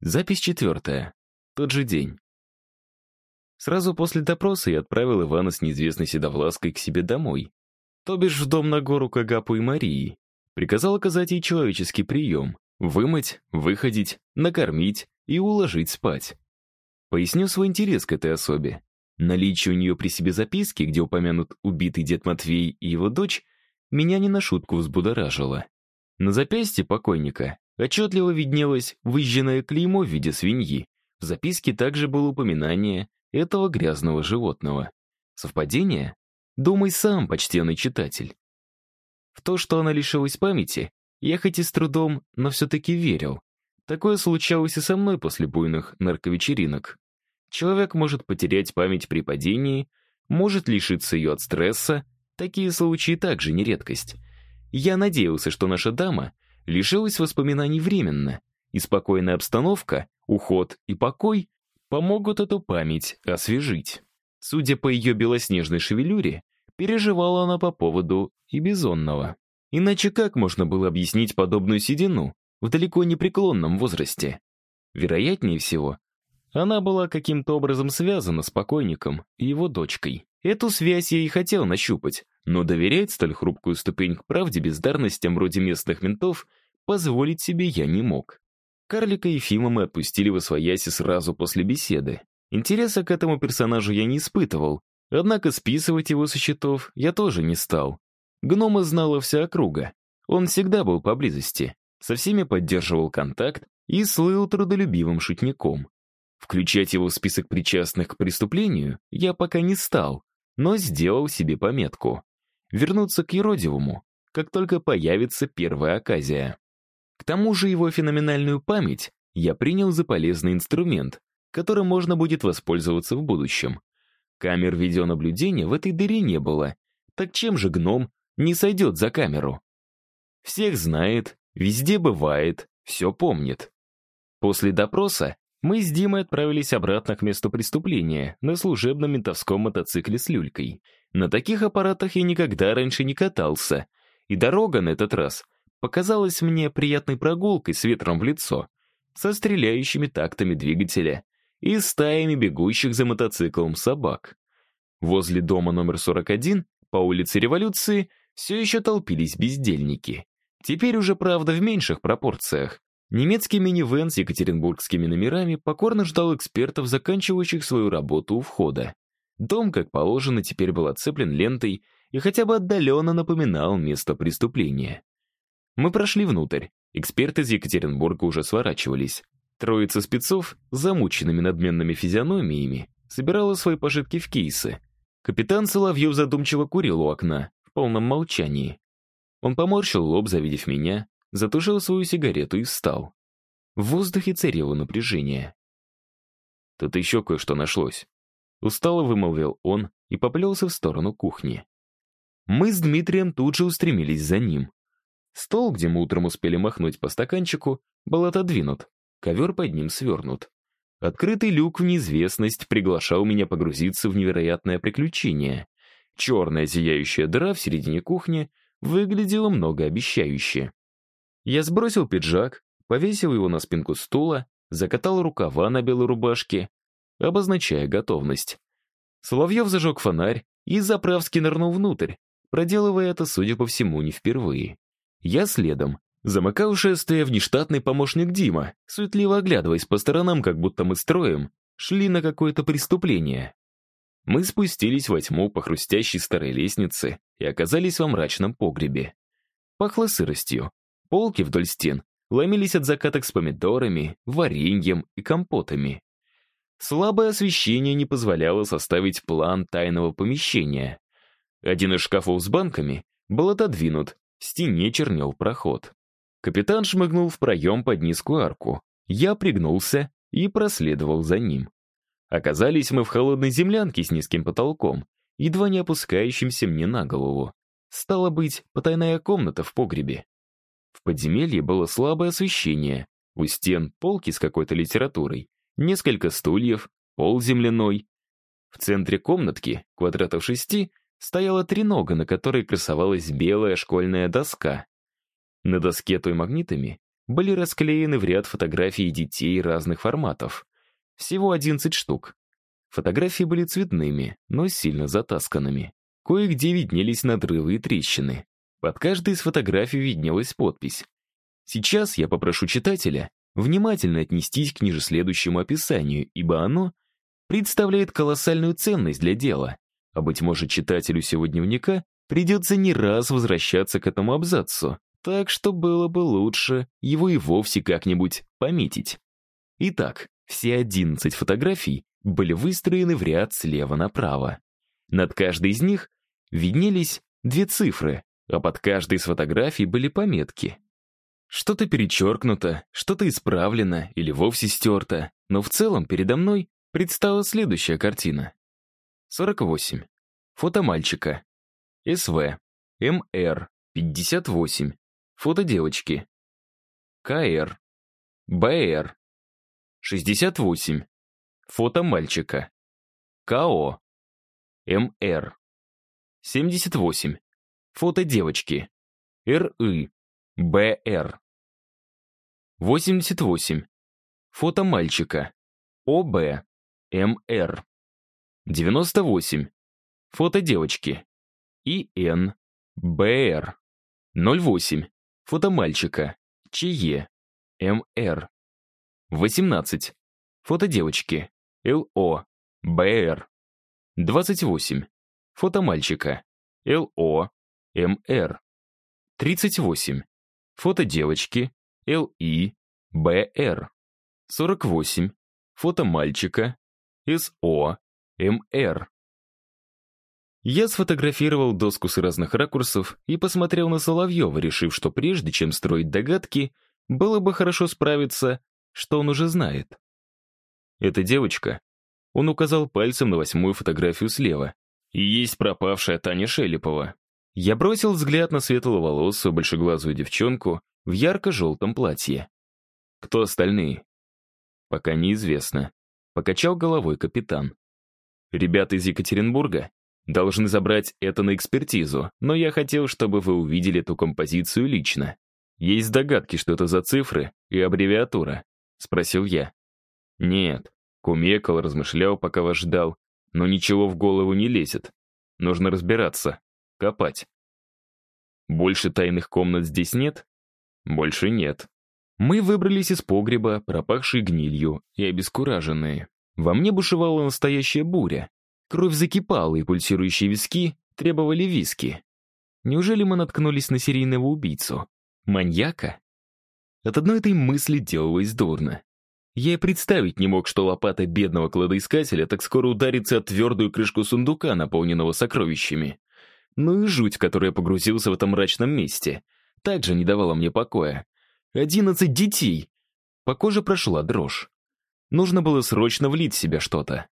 Запись четвертая. Тот же день. Сразу после допроса я отправил Ивана с неизвестной седовлаской к себе домой. То бишь в дом на гору Кагапу и Марии. Приказал оказать ей человеческий прием. Вымыть, выходить, накормить и уложить спать. Поясню свой интерес к этой особе. Наличие у нее при себе записки, где упомянут убитый дед Матвей и его дочь, меня не на шутку взбудоражило. На запястье покойника отчетливо виднелось выжженное клеймо в виде свиньи. В записке также было упоминание этого грязного животного. Совпадение? Думай сам, почтенный читатель. В то, что она лишилась памяти, я хоть и с трудом, но все-таки верил. Такое случалось и со мной после буйных нарковечеринок. Человек может потерять память при падении, может лишиться ее от стресса, такие случаи также не редкость. Я надеялся, что наша дама лишилась воспоминаний временно, и спокойная обстановка, уход и покой помогут эту память освежить. Судя по ее белоснежной шевелюре, переживала она по поводу и бизонного. Иначе как можно было объяснить подобную седину в далеко не преклонном возрасте? Вероятнее всего, она была каким-то образом связана с покойником и его дочкой. Эту связь я и хотел нащупать, но доверять столь хрупкую ступень к правде бездарностям вроде местных ментов позволить себе я не мог. Карлика Ефима мы отпустили в освояси сразу после беседы. Интереса к этому персонажу я не испытывал, однако списывать его со счетов я тоже не стал. Гнома знала вся округа. Он всегда был поблизости, со всеми поддерживал контакт и слыл трудолюбивым шутником. Включать его в список причастных к преступлению я пока не стал, но сделал себе пометку. Вернуться к Еродивому, как только появится первая оказия. К тому же его феноменальную память я принял за полезный инструмент, которым можно будет воспользоваться в будущем. Камер видеонаблюдения в этой дыре не было, так чем же гном не сойдет за камеру? Всех знает, везде бывает, все помнит. После допроса мы с Димой отправились обратно к месту преступления на служебном ментовском мотоцикле с люлькой. На таких аппаратах я никогда раньше не катался, и дорога на этот раз показалась мне приятной прогулкой с ветром в лицо, со стреляющими тактами двигателя и стаями бегущих за мотоциклом собак. Возле дома номер 41 по улице Революции все еще толпились бездельники. Теперь уже, правда, в меньших пропорциях. Немецкий минивэн с екатеринбургскими номерами покорно ждал экспертов, заканчивающих свою работу у входа. Дом, как положено, теперь был оцеплен лентой и хотя бы отдаленно напоминал место преступления. Мы прошли внутрь. Эксперты из Екатеринбурга уже сворачивались. Троица спецов, замученными надменными физиономиями, собирала свои пожитки в кейсы. Капитан Соловьев задумчиво курил у окна, в полном молчании. Он поморщил лоб, завидев меня, затушил свою сигарету и встал. В воздухе царило напряжение. Тут еще кое-что нашлось. Устало вымолвил он и поплелся в сторону кухни. Мы с Дмитрием тут же устремились за ним. Стол, где мы утром успели махнуть по стаканчику, был отодвинут, ковер под ним свернут. Открытый люк в неизвестность приглашал меня погрузиться в невероятное приключение. Черная зияющая дыра в середине кухни выглядела многообещающе. Я сбросил пиджак, повесил его на спинку стула, закатал рукава на белой рубашке, обозначая готовность. Соловьев зажег фонарь и заправски нырнул внутрь, проделывая это, судя по всему, не впервые. Я следом. Замыкал шествие внештатный помощник Дима, суетливо оглядываясь по сторонам, как будто мы строим, шли на какое-то преступление. Мы спустились во тьму по хрустящей старой лестнице и оказались во мрачном погребе. Пахло сыростью, Полки вдоль стен ломились от закаток с помидорами, вареньем и компотами. Слабое освещение не позволяло составить план тайного помещения. Один из шкафов с банками был отодвинут, в стене чернел проход. Капитан шмыгнул в проем под низкую арку. Я пригнулся и проследовал за ним. Оказались мы в холодной землянке с низким потолком, едва не опускающимся мне на голову. Стало быть, потайная комната в погребе. В подземелье было слабое освещение. У стен полки с какой-то литературой, несколько стульев, пол земляной. В центре комнатки, квадратов шести, стояла тренога, на которой красовалась белая школьная доска. На доске той магнитами были расклеены в ряд фотографий детей разных форматов. Всего 11 штук. Фотографии были цветными, но сильно затасканными. Кое-где виднелись надрывы и трещины. Под каждой из фотографий виднелась подпись. Сейчас я попрошу читателя внимательно отнестись к ниже следующему описанию, ибо оно представляет колоссальную ценность для дела. А быть может, читателю сего дневника придется не раз возвращаться к этому абзацу, так что было бы лучше его и вовсе как-нибудь пометить. Итак, все 11 фотографий были выстроены в ряд слева направо. Над каждой из них виднелись две цифры, а под каждой из фотографий были пометки. Что-то перечеркнуто, что-то исправлено или вовсе стерто, но в целом передо мной предстала следующая картина. 48. Фото мальчика. СВ. МР. 58. Фото девочки. КР. БР. 68. Фото мальчика. КО. МР. 78. Фото девочки. РЫ. БР. 88. Фото мальчика. ОБ. МР. 98. Фото девочки. ИН. БР. 08. Фото мальчика. ЧЕ. МР. 18. Фото девочки. ЛО. БР. 28. Фото мальчика. ЛО. МР. 38. Фото девочки. ЛИ. БР. 48. Фото мальчика. СО. МР. Я сфотографировал доску с разных ракурсов и посмотрел на Соловьева, решив, что прежде чем строить догадки, было бы хорошо справиться, что он уже знает. Эта девочка, он указал пальцем на восьмую фотографию слева, и есть пропавшая Таня Шелепова. Я бросил взгляд на светловолосую большеглазую девчонку в ярко-желтом платье. Кто остальные? Пока неизвестно. Покачал головой капитан. Ребята из Екатеринбурга должны забрать это на экспертизу, но я хотел, чтобы вы увидели эту композицию лично. Есть догадки, что это за цифры и аббревиатура? Спросил я. Нет. Кумекал, размышлял, пока вас ждал, но ничего в голову не лезет. Нужно разбираться, копать. Больше тайных комнат здесь нет? Больше нет. Мы выбрались из погреба, пропахшей гнилью и обескураженные. Во мне бушевала настоящая буря. Кровь закипала, и пульсирующие виски требовали виски. Неужели мы наткнулись на серийного убийцу? Маньяка? От одной этой мысли делалось дурно. Я и представить не мог, что лопата бедного кладоискателя так скоро ударится о твердую крышку сундука, наполненного сокровищами. Ну и жуть, которая погрузился в этом мрачном месте, также не давала мне покоя. Одиннадцать детей! По коже прошла дрожь. Нужно было срочно влить в себя что-то.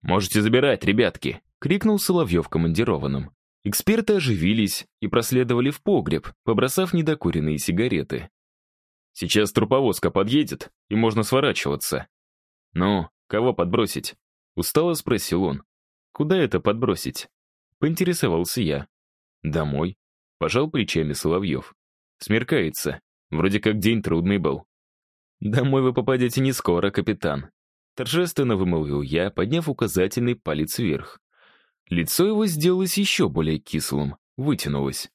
«Можете забирать, ребятки!» — крикнул Соловьев командированным. Эксперты оживились и проследовали в погреб, побросав недокуренные сигареты. «Сейчас труповозка подъедет, и можно сворачиваться». «Ну, кого подбросить?» — устало спросил он. «Куда это подбросить?» — поинтересовался я. «Домой», — пожал плечами Соловьев. «Смеркается. Вроде как день трудный был». «Домой вы попадете не скоро, капитан», Торжественно вымолвил я, подняв указательный палец вверх. Лицо его сделалось еще более кислым, вытянулось.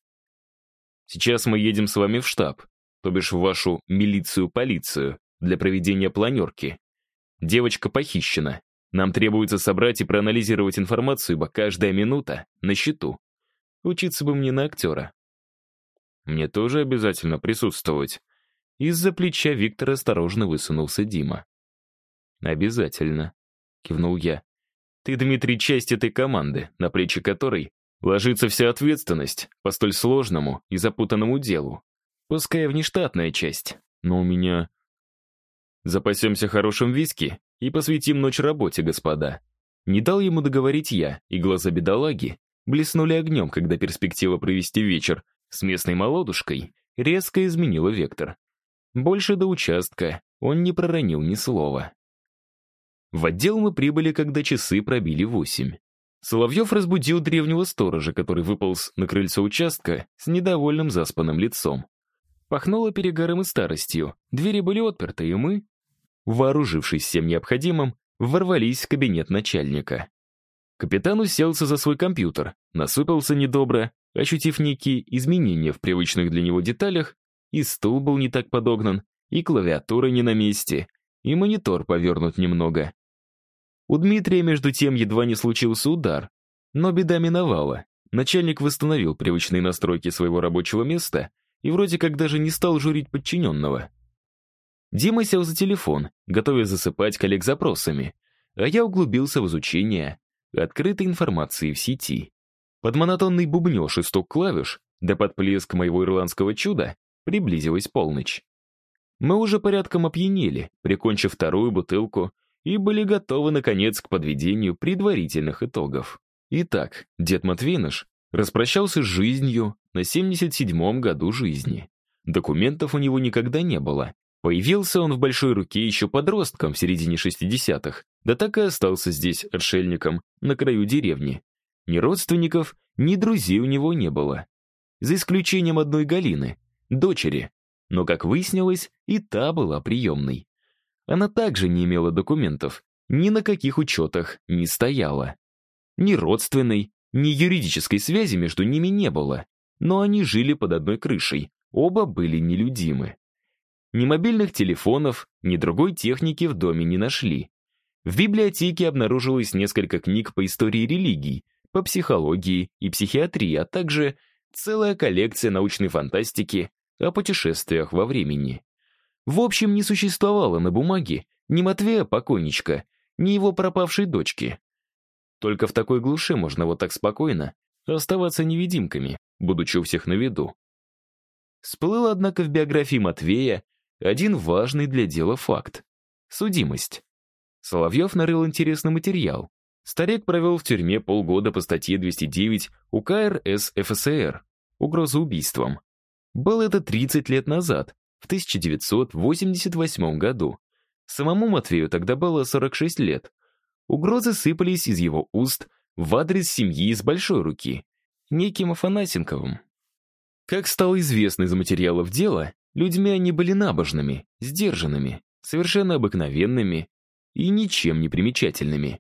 «Сейчас мы едем с вами в штаб, то бишь в вашу милицию-полицию, для проведения планерки. Девочка похищена. Нам требуется собрать и проанализировать информацию, ибо каждая минута на счету. Учиться бы мне на актера». «Мне тоже обязательно присутствовать». Из-за плеча Виктора осторожно высунулся Дима. «Обязательно», — кивнул я. «Ты, Дмитрий, часть этой команды, на плечи которой ложится вся ответственность по столь сложному и запутанному делу. Пускай внештатная часть, но у меня...» «Запасемся хорошим виски и посвятим ночь работе, господа». Не дал ему договорить я, и глаза бедолаги блеснули огнем, когда перспектива провести вечер с местной молодушкой резко изменила вектор. Больше до участка он не проронил ни слова. В отдел мы прибыли, когда часы пробили восемь. Соловьев разбудил древнего сторожа, который выполз на крыльцо участка с недовольным заспанным лицом. Пахнуло перегаром и старостью, двери были отперты, и мы, вооружившись всем необходимым, ворвались в кабинет начальника. Капитан уселся за свой компьютер, насупился недобро, ощутив некие изменения в привычных для него деталях, и стул был не так подогнан, и клавиатура не на месте, и монитор повернут немного. У Дмитрия, между тем, едва не случился удар, но беда миновала. Начальник восстановил привычные настройки своего рабочего места и вроде как даже не стал журить подчиненного. Дима сел за телефон, готовясь засыпать коллег запросами, а я углубился в изучение открытой информации в сети. Под монотонный бубнеж и стук клавиш, да под плеск моего ирландского чуда, приблизилась полночь. Мы уже порядком опьянели, прикончив вторую бутылку, и были готовы, наконец, к подведению предварительных итогов. Итак, дед Матвейныш распрощался с жизнью на 77-м году жизни. Документов у него никогда не было. Появился он в большой руке еще подростком в середине 60-х, да так и остался здесь отшельником на краю деревни. Ни родственников, ни друзей у него не было. За исключением одной Галины, дочери. Но, как выяснилось, и та была приемной. Она также не имела документов, ни на каких учетах не стояла. Ни родственной, ни юридической связи между ними не было, но они жили под одной крышей, оба были нелюдимы. Ни мобильных телефонов, ни другой техники в доме не нашли. В библиотеке обнаружилось несколько книг по истории религий, по психологии и психиатрии, а также целая коллекция научной фантастики о путешествиях во времени. В общем, не существовало на бумаге ни Матвея покойничка, ни его пропавшей дочки. Только в такой глуши можно вот так спокойно оставаться невидимками, будучи у всех на виду. Всплыл, однако, в биографии Матвея один важный для дела факт — судимость. Соловьев нарыл интересный материал. Старик провел в тюрьме полгода по статье 209 УК РС ФСР «Угроза убийством». Было это 30 лет назад, в 1988 году. Самому Матвею тогда было 46 лет. Угрозы сыпались из его уст в адрес семьи из большой руки, неким Афанасенковым. Как стало известно из материалов дела, людьми они были набожными, сдержанными, совершенно обыкновенными и ничем не примечательными.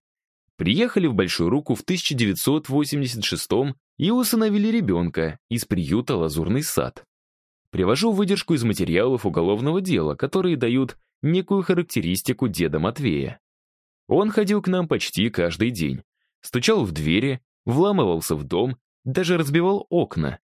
Приехали в Большую Руку в 1986 и усыновили ребенка из приюта «Лазурный сад». Привожу выдержку из материалов уголовного дела, которые дают некую характеристику деда Матвея. Он ходил к нам почти каждый день. Стучал в двери, вламывался в дом, даже разбивал окна.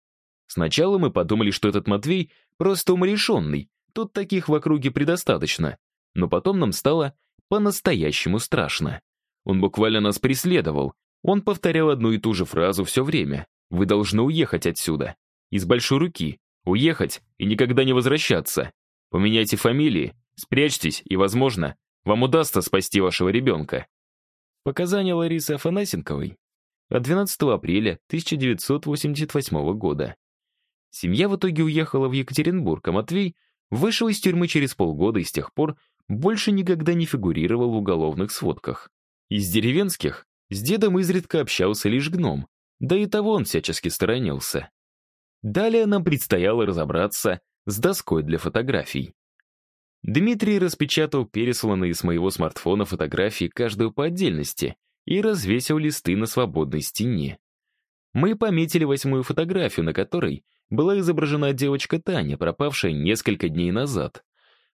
Сначала мы подумали, что этот Матвей просто умалишенный, тут таких в округе предостаточно. Но потом нам стало по-настоящему страшно. Он буквально нас преследовал. Он повторял одну и ту же фразу все время. «Вы должны уехать отсюда. Из большой руки. Уехать и никогда не возвращаться. Поменяйте фамилии, спрячьтесь, и, возможно, вам удастся спасти вашего ребенка. Показания Ларисы Афанасенковой от 12 апреля 1988 года. Семья в итоге уехала в Екатеринбург, а Матвей вышел из тюрьмы через полгода и с тех пор больше никогда не фигурировал в уголовных сводках. Из деревенских с дедом изредка общался лишь гном, да и того он всячески сторонился. Далее нам предстояло разобраться с доской для фотографий. Дмитрий распечатал пересланные с моего смартфона фотографии каждую по отдельности и развесил листы на свободной стене. Мы пометили восьмую фотографию, на которой была изображена девочка Таня, пропавшая несколько дней назад.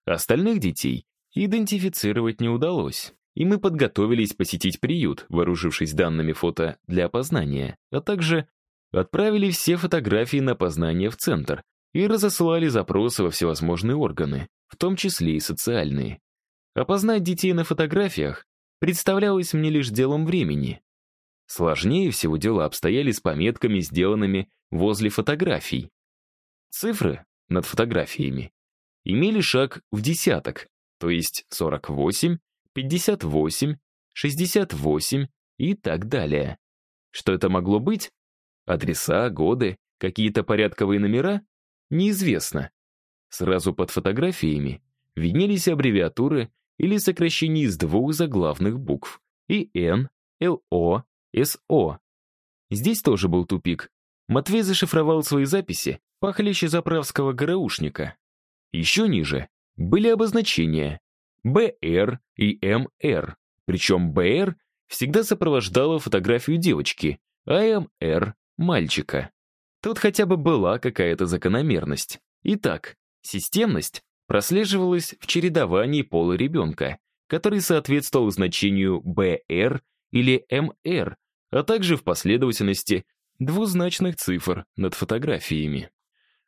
Остальных детей идентифицировать не удалось, и мы подготовились посетить приют, вооружившись данными фото для опознания, а также Отправили все фотографии на опознание в центр и разослали запросы во всевозможные органы, в том числе и социальные. Опознать детей на фотографиях представлялось мне лишь делом времени. Сложнее всего дела обстояли с пометками, сделанными возле фотографий. Цифры над фотографиями имели шаг в десяток, то есть 48, 58, 68 и так далее. Что это могло быть, Адреса, годы, какие-то порядковые номера? Неизвестно. Сразу под фотографиями виднелись аббревиатуры или сокращения из двух заглавных букв ИН, ЛО, СО. Здесь тоже был тупик. Матвей зашифровал свои записи похлеще заправского ГРУшника. Еще ниже были обозначения БР и МР, причем БР всегда сопровождала фотографию девочки, а МР — мальчика. Тут хотя бы была какая-то закономерность. Итак, системность прослеживалась в чередовании пола ребенка, который соответствовал значению БР или МР, а также в последовательности двузначных цифр над фотографиями.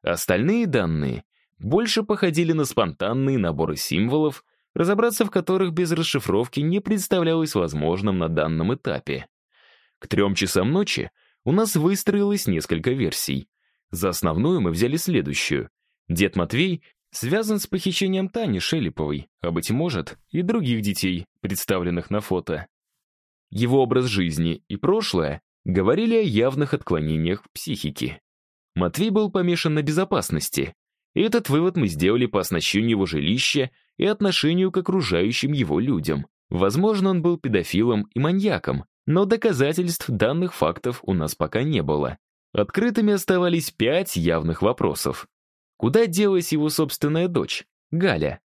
Остальные данные больше походили на спонтанные наборы символов, разобраться в которых без расшифровки не представлялось возможным на данном этапе. К трем часам ночи у нас выстроилось несколько версий. За основную мы взяли следующую. Дед Матвей связан с похищением Тани Шелеповой, а, быть может, и других детей, представленных на фото. Его образ жизни и прошлое говорили о явных отклонениях в психике. Матвей был помешан на безопасности, этот вывод мы сделали по оснащению его жилища и отношению к окружающим его людям. Возможно, он был педофилом и маньяком, но доказательств данных фактов у нас пока не было. Открытыми оставались пять явных вопросов. Куда делась его собственная дочь, Галя?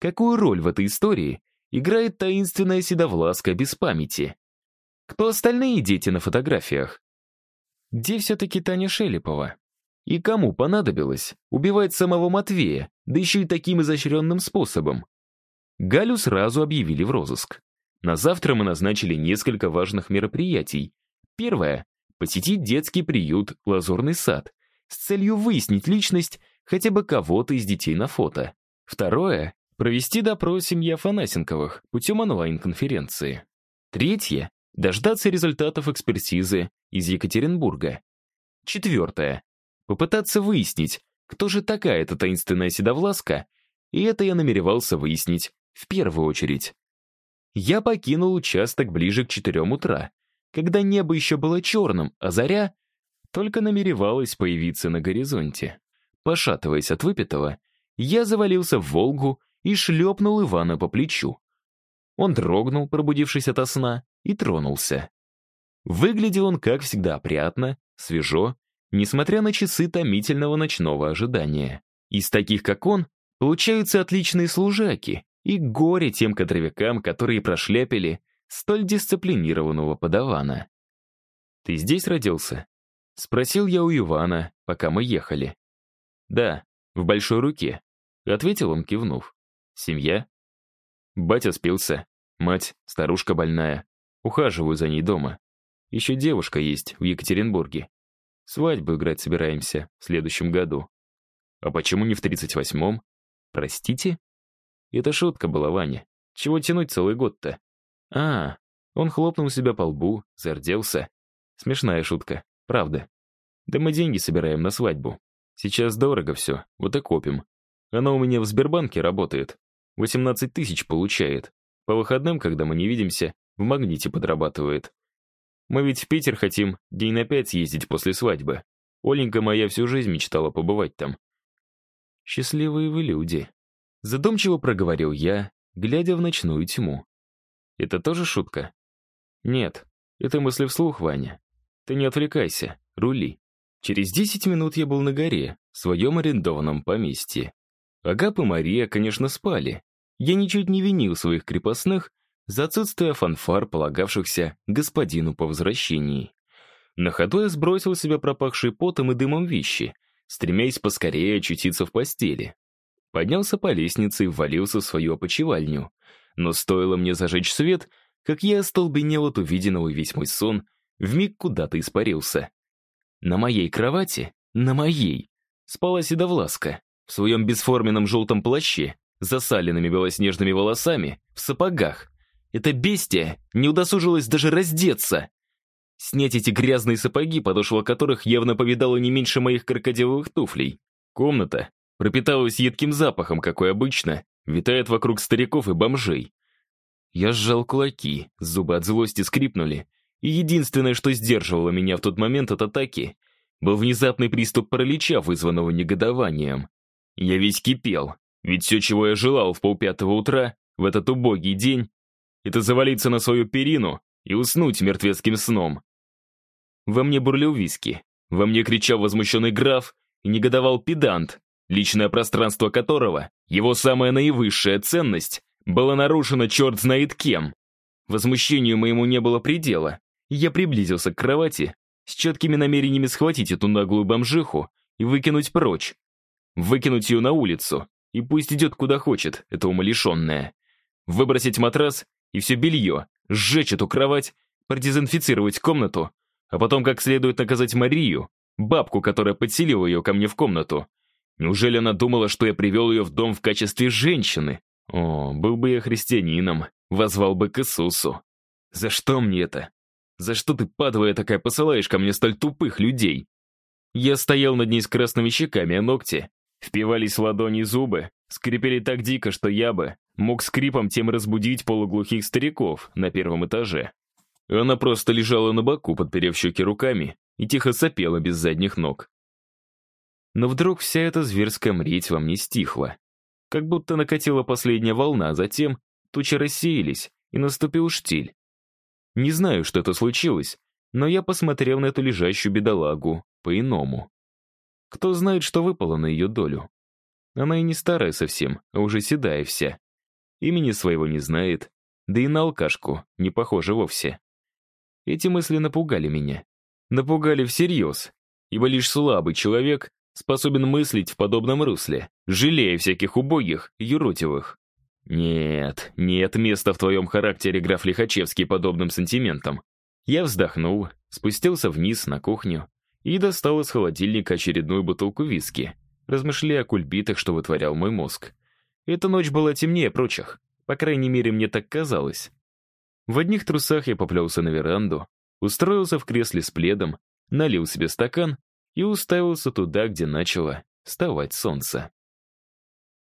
Какую роль в этой истории играет таинственная седовласка без памяти? Кто остальные дети на фотографиях? Где все-таки Таня Шелепова? И кому понадобилось убивать самого Матвея, да еще и таким изощренным способом? Галю сразу объявили в розыск. На завтра мы назначили несколько важных мероприятий. Первое — посетить детский приют «Лазурный сад» с целью выяснить личность хотя бы кого-то из детей на фото. Второе — провести допрос семьи Афанасенковых путем онлайн-конференции. Третье — дождаться результатов экспертизы из Екатеринбурга. Четвертое — попытаться выяснить, кто же такая эта таинственная седовласка, и это я намеревался выяснить в первую очередь. Я покинул участок ближе к четырем утра, когда небо еще было черным, а заря только намеревалась появиться на горизонте. Пошатываясь от выпитого, я завалился в «Волгу» и шлепнул Ивана по плечу. Он дрогнул, пробудившись ото сна, и тронулся. Выглядел он, как всегда, опрятно, свежо, несмотря на часы томительного ночного ожидания. Из таких, как он, получаются отличные служаки, и горе тем кадровикам, которые прошляпили столь дисциплинированного подавана. «Ты здесь родился?» — спросил я у Ивана, пока мы ехали. «Да, в большой руке», — ответил он, кивнув. «Семья?» Батя спился, мать, старушка больная. Ухаживаю за ней дома. Еще девушка есть в Екатеринбурге. Свадьбу играть собираемся в следующем году. А почему не в тридцать восьмом? Простите? Это шутка была, Ваня. Чего тянуть целый год-то? А, он хлопнул себя по лбу, зарделся. Смешная шутка, правда. Да мы деньги собираем на свадьбу. Сейчас дорого все, вот и копим. Она у меня в Сбербанке работает. 18 тысяч получает. По выходным, когда мы не видимся, в магните подрабатывает. Мы ведь в Питер хотим день на пять съездить после свадьбы. Оленька моя всю жизнь мечтала побывать там. Счастливые вы люди. Задумчиво проговорил я, глядя в ночную тьму. Это тоже шутка? Нет, это мысли вслух, Ваня. Ты не отвлекайся, рули. Через 10 минут я был на горе, в своем арендованном поместье. Агап и Мария, конечно, спали. Я ничуть не винил своих крепостных за отсутствие фанфар, полагавшихся господину по возвращении. На ходу я сбросил себя пропахшие потом и дымом вещи, стремясь поскорее очутиться в постели. Поднялся по лестнице и ввалился в свою опочивальню. Но стоило мне зажечь свет, как я остолбенел от увиденного весь мой сон, вмиг куда-то испарился. На моей кровати, на моей, спала Седовласка в своем бесформенном желтом плаще, засаленными белоснежными волосами, в сапогах. Эта бестия не удосужилась даже раздеться. Снять эти грязные сапоги, подошва которых явно повидала не меньше моих крокодиловых туфлей. Комната пропиталась едким запахом, какой обычно, витает вокруг стариков и бомжей. Я сжал кулаки, зубы от злости скрипнули, и единственное, что сдерживало меня в тот момент от атаки, был внезапный приступ паралича, вызванного негодованием. Я весь кипел, ведь все, чего я желал в полпятого утра, в этот убогий день, это завалиться на свою перину и уснуть мертвецким сном. Во мне бурлил виски, во мне кричал возмущенный граф и негодовал педант, личное пространство которого, его самая наивысшая ценность, было нарушено черт знает кем. Возмущению моему не было предела. Я приблизился к кровати с четкими намерениями схватить эту наглую бомжиху и выкинуть прочь. Выкинуть ее на улицу, и пусть идет куда хочет, эта умалишенная. Выбросить матрас и все белье, сжечь эту кровать, продезинфицировать комнату, а потом как следует наказать Марию, бабку, которая подселила ее ко мне в комнату. Неужели она думала, что я привел ее в дом в качестве женщины? О, был бы я христианином, возвал бы к Иисусу. За что мне это? За что ты, падовая такая, посылаешь ко мне столь тупых людей? Я стоял над ней с красными щеками, а ногти впивались в ладони зубы, скрипели так дико, что я бы мог скрипом тем разбудить полуглухих стариков на первом этаже. Она просто лежала на боку, подперев щеки руками, и тихо сопела без задних ног. Но вдруг вся эта зверская мреть во мне стихла. Как будто накатила последняя волна, а затем тучи рассеялись, и наступил штиль. Не знаю, что это случилось, но я посмотрел на эту лежащую бедолагу по-иному. Кто знает, что выпало на ее долю. Она и не старая совсем, а уже седая вся. Имени своего не знает, да и на алкашку не похожа вовсе. Эти мысли напугали меня. Напугали всерьез, ибо лишь слабый человек способен мыслить в подобном русле, жалея всяких убогих, юротивых. Нет, нет места в твоем характере, граф Лихачевский, подобным сантиментам. Я вздохнул, спустился вниз на кухню и достал из холодильника очередную бутылку виски, размышляя о кульбитах, что вытворял мой мозг. Эта ночь была темнее прочих, по крайней мере, мне так казалось. В одних трусах я поплелся на веранду, устроился в кресле с пледом, налил себе стакан и уставился туда, где начало вставать солнце.